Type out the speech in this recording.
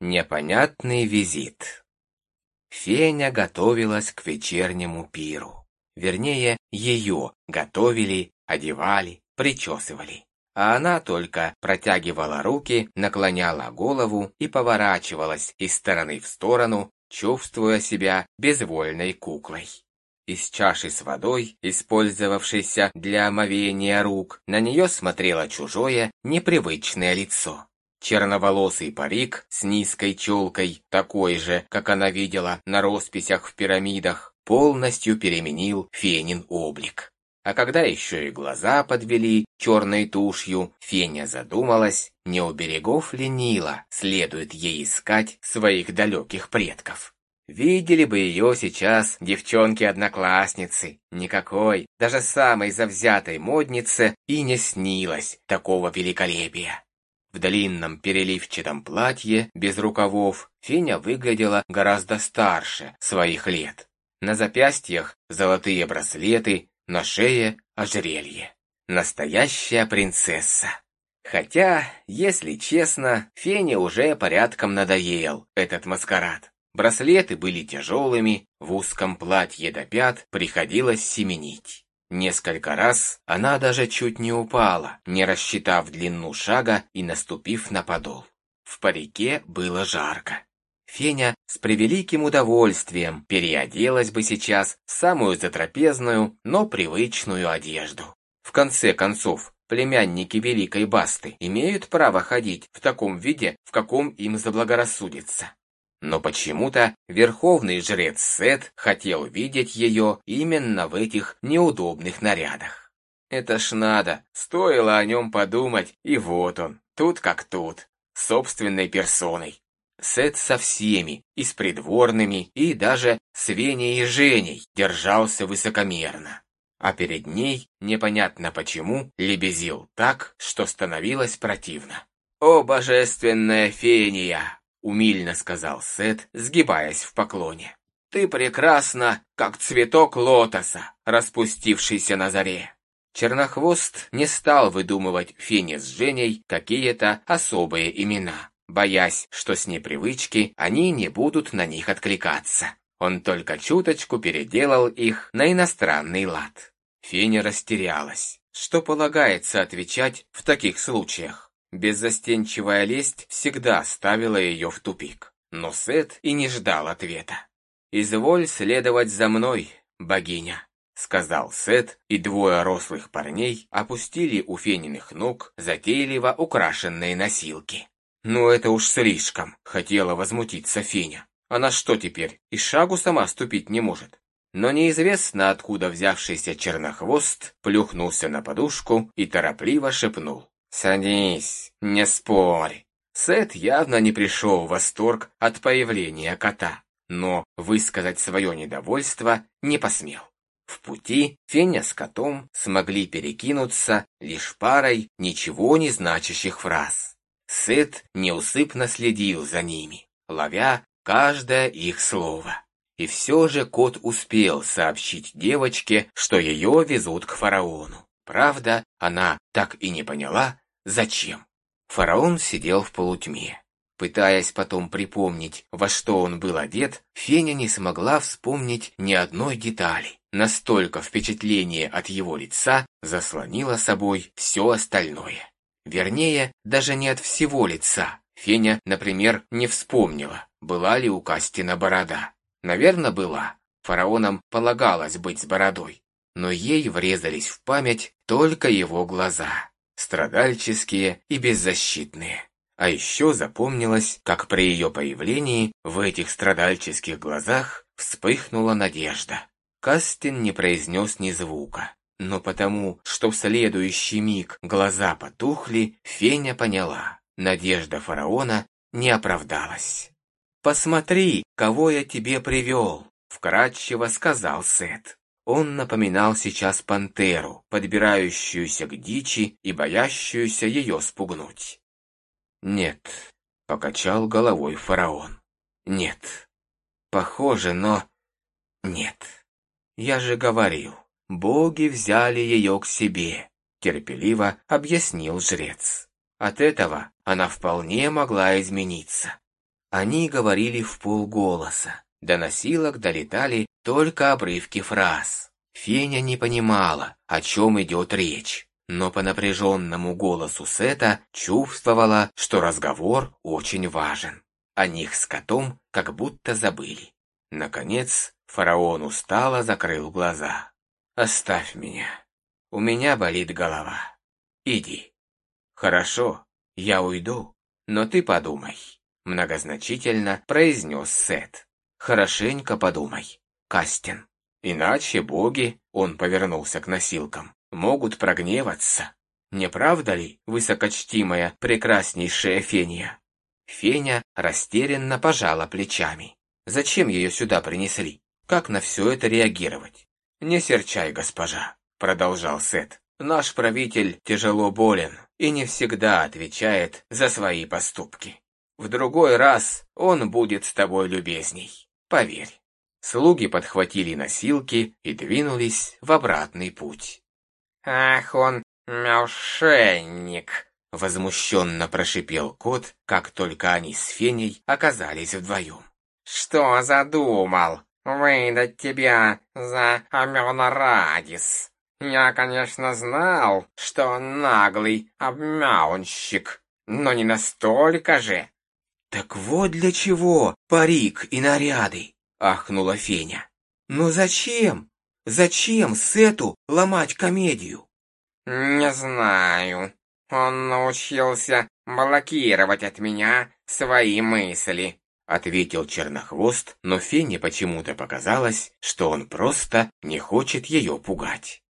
Непонятный визит. Феня готовилась к вечернему пиру. Вернее, ее готовили, одевали, причесывали. А она только протягивала руки, наклоняла голову и поворачивалась из стороны в сторону, чувствуя себя безвольной куклой. Из чаши с водой, использовавшейся для омовения рук, на нее смотрело чужое, непривычное лицо. Черноволосый парик с низкой челкой, такой же, как она видела на росписях в пирамидах, полностью переменил Фенин облик. А когда еще и глаза подвели черной тушью, Феня задумалась, не у берегов ли Нила следует ей искать своих далеких предков. Видели бы ее сейчас девчонки-одноклассницы. Никакой, даже самой завзятой моднице и не снилось такого великолепия. В длинном переливчатом платье, без рукавов, Феня выглядела гораздо старше своих лет. На запястьях золотые браслеты, на шее ожерелье. Настоящая принцесса. Хотя, если честно, Фене уже порядком надоел этот маскарад. Браслеты были тяжелыми, в узком платье до пят приходилось семенить. Несколько раз она даже чуть не упала, не рассчитав длину шага и наступив на подол. В парике было жарко. Феня с превеликим удовольствием переоделась бы сейчас в самую затрапезную, но привычную одежду. В конце концов, племянники Великой Басты имеют право ходить в таком виде, в каком им заблагорассудится. Но почему-то верховный жрец Сет хотел видеть ее именно в этих неудобных нарядах. Это ж надо, стоило о нем подумать, и вот он, тут как тут, собственной персоной. Сет со всеми, и с придворными, и даже с Веней и Женей держался высокомерно. А перед ней, непонятно почему, лебезил так, что становилось противно. «О, божественная фения!» — умильно сказал Сет, сгибаясь в поклоне. «Ты прекрасна, как цветок лотоса, распустившийся на заре». Чернохвост не стал выдумывать Фене с Женей какие-то особые имена боясь, что с непривычки они не будут на них откликаться. Он только чуточку переделал их на иностранный лад. Феня растерялась. Что полагается отвечать в таких случаях? Беззастенчивая лесть всегда ставила ее в тупик. Но Сет и не ждал ответа. «Изволь следовать за мной, богиня», — сказал Сет, и двое рослых парней опустили у Фениных ног затейливо украшенные носилки. «Ну это уж слишком», — хотела возмутиться Феня. «Она что теперь, и шагу сама ступить не может?» Но неизвестно, откуда взявшийся чернохвост плюхнулся на подушку и торопливо шепнул. «Садись, не спорь». Сет явно не пришел в восторг от появления кота, но высказать свое недовольство не посмел. В пути Феня с котом смогли перекинуться лишь парой ничего не значащих фраз. Сет неусыпно следил за ними, ловя каждое их слово. И все же кот успел сообщить девочке, что ее везут к фараону. Правда, она так и не поняла, зачем. Фараон сидел в полутьме. Пытаясь потом припомнить, во что он был одет, Феня не смогла вспомнить ни одной детали. Настолько впечатление от его лица заслонило собой все остальное. Вернее, даже не от всего лица. Феня, например, не вспомнила, была ли у Кастина борода. Наверное, была. Фараонам полагалось быть с бородой. Но ей врезались в память только его глаза. Страдальческие и беззащитные. А еще запомнилось, как при ее появлении в этих страдальческих глазах вспыхнула надежда. Кастин не произнес ни звука. Но потому, что в следующий миг глаза потухли, Феня поняла, надежда фараона не оправдалась. «Посмотри, кого я тебе привел», — вкратчиво сказал Сет. Он напоминал сейчас пантеру, подбирающуюся к дичи и боящуюся ее спугнуть. «Нет», — покачал головой фараон. «Нет. Похоже, но... Нет. Я же говорил». «Боги взяли ее к себе», — терпеливо объяснил жрец. От этого она вполне могла измениться. Они говорили в полголоса. До носилок долетали только обрывки фраз. Феня не понимала, о чем идет речь, но по напряженному голосу Сета чувствовала, что разговор очень важен. О них с котом как будто забыли. Наконец, фараон устало закрыл глаза. «Оставь меня. У меня болит голова. Иди». «Хорошо, я уйду, но ты подумай», многозначительно произнес Сет. «Хорошенько подумай, Кастин. Иначе боги, он повернулся к носилкам, могут прогневаться. Не правда ли, высокочтимая, прекраснейшая Фения?» Феня растерянно пожала плечами. Зачем ее сюда принесли? Как на все это реагировать? «Не серчай, госпожа», — продолжал Сет. «Наш правитель тяжело болен и не всегда отвечает за свои поступки. В другой раз он будет с тобой любезней, поверь». Слуги подхватили носилки и двинулись в обратный путь. «Ах он, мошенник!» Возмущенно прошипел кот, как только они с Феней оказались вдвоем. «Что задумал? Выдать тебя за Амена Радис? Я, конечно, знал, что он наглый обмяунщик, но не настолько же». «Так вот для чего парик и наряды!» — ахнула Феня. «Но зачем? Зачем Сету ломать комедию?» «Не знаю. Он научился блокировать от меня свои мысли», — ответил Чернохвост, но Фене почему-то показалось, что он просто не хочет ее пугать.